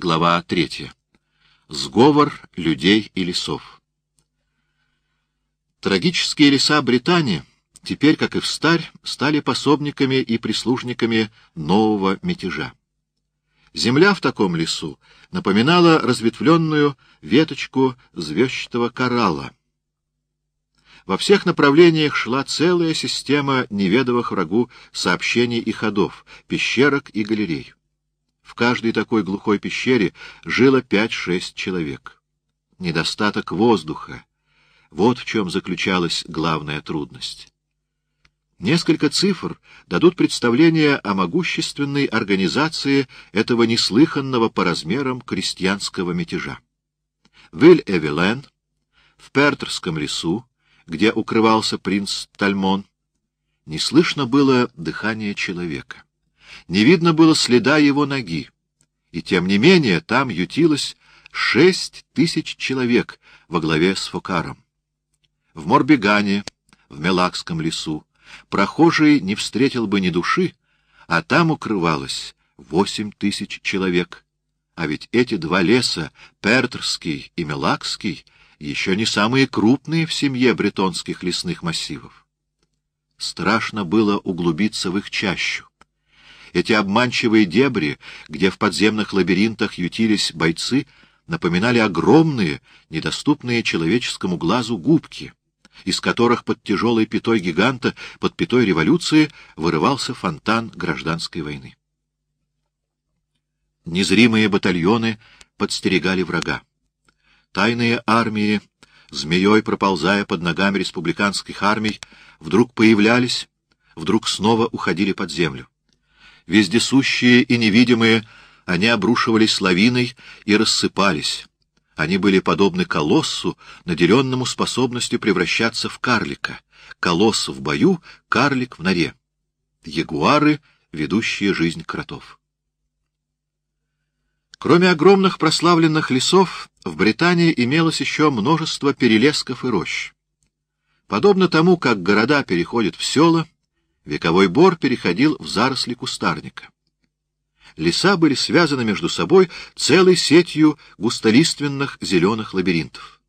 Глава 3. Сговор людей и лесов. Трагические леса Британии теперь, как и в старь, стали пособниками и прислужниками нового мятежа. Земля в таком лесу напоминала разветвленную веточку звездчатого коралла. Во всех направлениях шла целая система неведовых врагу сообщений и ходов, пещерок и галерей. В каждой такой глухой пещере жило пять-шесть человек. Недостаток воздуха — вот в чем заключалась главная трудность. Несколько цифр дадут представление о могущественной организации этого неслыханного по размерам крестьянского мятежа. В Иль-Эвелен, в Пертерском лесу, где укрывался принц Тальмон, не слышно было дыхания человека. Не видно было следа его ноги, и тем не менее там ютилось шесть тысяч человек во главе с Фокаром. В Морбегане, в Мелакском лесу, прохожий не встретил бы ни души, а там укрывалось восемь тысяч человек. А ведь эти два леса, Пертрский и Мелакский, еще не самые крупные в семье бретонских лесных массивов. Страшно было углубиться в их чащу. Эти обманчивые дебри, где в подземных лабиринтах ютились бойцы, напоминали огромные, недоступные человеческому глазу губки, из которых под тяжелой пятой гиганта, под пятой революции, вырывался фонтан гражданской войны. Незримые батальоны подстерегали врага. Тайные армии, змеей проползая под ногами республиканских армий, вдруг появлялись, вдруг снова уходили под землю. Вездесущие и невидимые, они обрушивались лавиной и рассыпались, они были подобны колоссу, наделенному способностью превращаться в карлика. Колосс в бою, карлик в норе. Ягуары, ведущие жизнь кротов. Кроме огромных прославленных лесов, в Британии имелось еще множество перелесков и рощ. Подобно тому, как города переходят в села, вековой бор переходил в заросли кустарника леса были связаны между собой целой сетью густолиственных зеленых лабиринтов.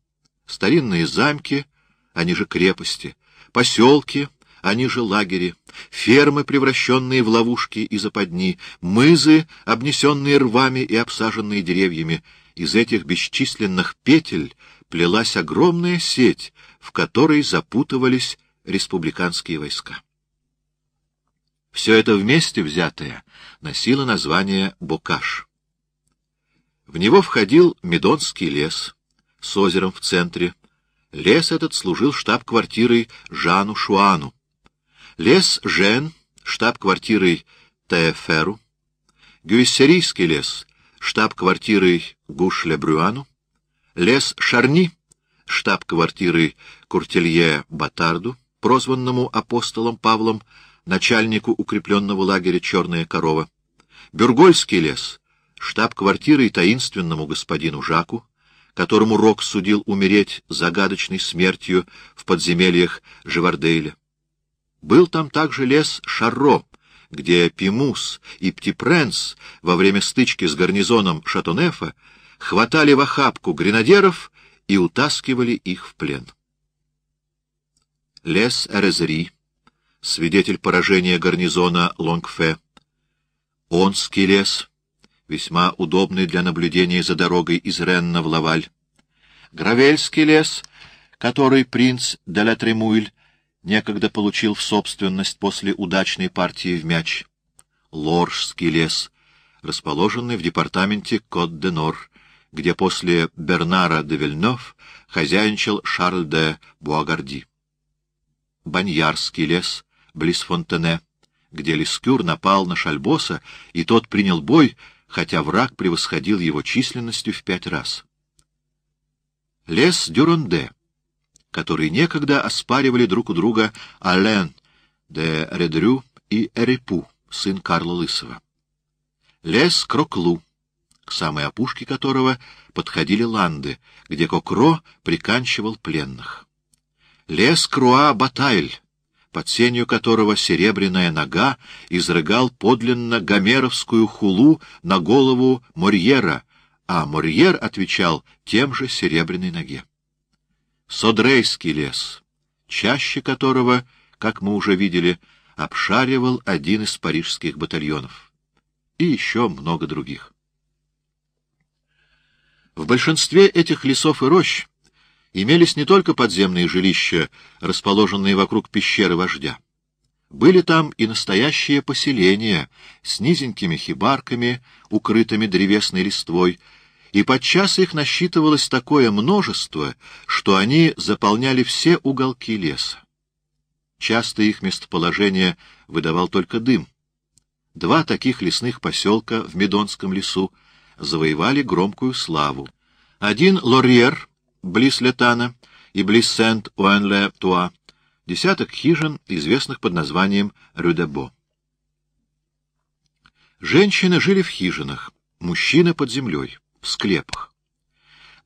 Старинные замки, они же крепости, поселки, они же лагери, фермы, превращенные в ловушки и западни, мызы, обнесенные рвами и обсаженные деревьями. Из этих бесчисленных петель плелась огромная сеть, в которой запутывались республиканские войска. Все это вместе взятое носило название Бокаш. В него входил Медонский лес с озером в центре. Лес этот служил штаб-квартирой Жану Шуану. Лес Жен — штаб-квартирой Тееферу. Гюиссерийский лес — штаб-квартирой Гуш-Ле-Брюану. Лес Шарни — штаб-квартирой Куртелье Батарду, прозванному апостолом Павлом, начальнику укрепленного лагеря «Черная корова», Бюргольский лес, штаб-квартирой таинственному господину Жаку, которому Рок судил умереть загадочной смертью в подземельях Живардейля. Был там также лес Шарро, где Пимус и Птипренс во время стычки с гарнизоном Шатонефа хватали в охапку гренадеров и утаскивали их в плен. Лес Эрезри свидетель поражения гарнизона Лонгфе. Онский лес, весьма удобный для наблюдения за дорогой из Ренна в Лаваль. Гравельский лес, который принц де ла Тремуиль некогда получил в собственность после удачной партии в мяч. Лоржский лес, расположенный в департаменте Кот-де-Нор, где после Бернара де Вильнёв хозяйничал Шарль де Буагарди. Баньярский лес, близ Фонтене, где Лескюр напал на Шальбоса, и тот принял бой, хотя враг превосходил его численностью в пять раз. Лес Дюронде, который некогда оспаривали друг у друга Ален де Редрю и Эрепу, сын Карла Лысого. Лес Кроклу, к самой опушке которого подходили ланды, где Кокро приканчивал пленных. Лес Круа-Батайль, под сенью которого серебряная нога изрыгал подлинно гомеровскую хулу на голову Морьера, а Морьер отвечал тем же серебряной ноге. Содрейский лес, чаще которого, как мы уже видели, обшаривал один из парижских батальонов. И еще много других. В большинстве этих лесов и рощ имелись не только подземные жилища, расположенные вокруг пещеры вождя. Были там и настоящие поселения с низенькими хибарками, укрытыми древесной листвой, и подчас их насчитывалось такое множество, что они заполняли все уголки леса. Часто их местоположение выдавал только дым. Два таких лесных поселка в Медонском лесу завоевали громкую славу. Один — Лорьер, близ Летана, и близ Сент-Уэнле-Туа, десяток хижин, известных под названием Рюдебо. Женщины жили в хижинах, мужчины под землей, в склепах.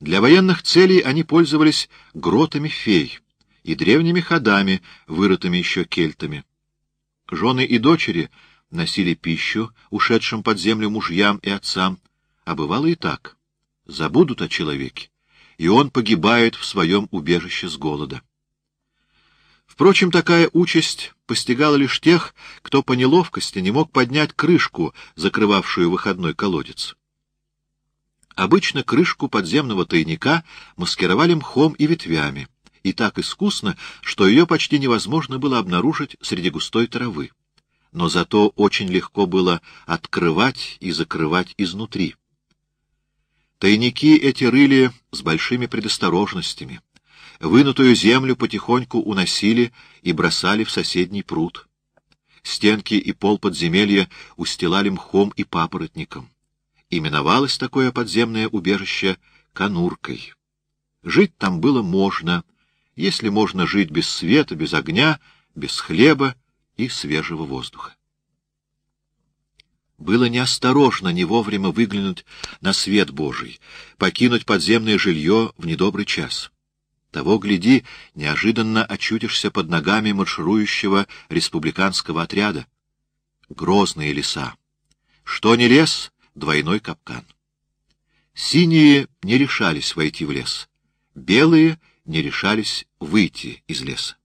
Для военных целей они пользовались гротами фей и древними ходами, вырытыми еще кельтами. Жены и дочери носили пищу ушедшим под землю мужьям и отцам, а бывало и так. Забудут о человеке, и он погибает в своем убежище с голода. Впрочем, такая участь постигала лишь тех, кто по неловкости не мог поднять крышку, закрывавшую выходной колодец. Обычно крышку подземного тайника маскировали мхом и ветвями, и так искусно, что ее почти невозможно было обнаружить среди густой травы. Но зато очень легко было открывать и закрывать изнутри. Тайники эти рыли с большими предосторожностями. Вынутую землю потихоньку уносили и бросали в соседний пруд. Стенки и пол подземелья устилали мхом и папоротником. Именовалось такое подземное убежище конуркой. Жить там было можно, если можно жить без света, без огня, без хлеба и свежего воздуха. Было неосторожно не вовремя выглянуть на свет Божий, покинуть подземное жилье в недобрый час. Того, гляди, неожиданно очутишься под ногами марширующего республиканского отряда. Грозные леса. Что не лес, двойной капкан. Синие не решались войти в лес, белые не решались выйти из леса.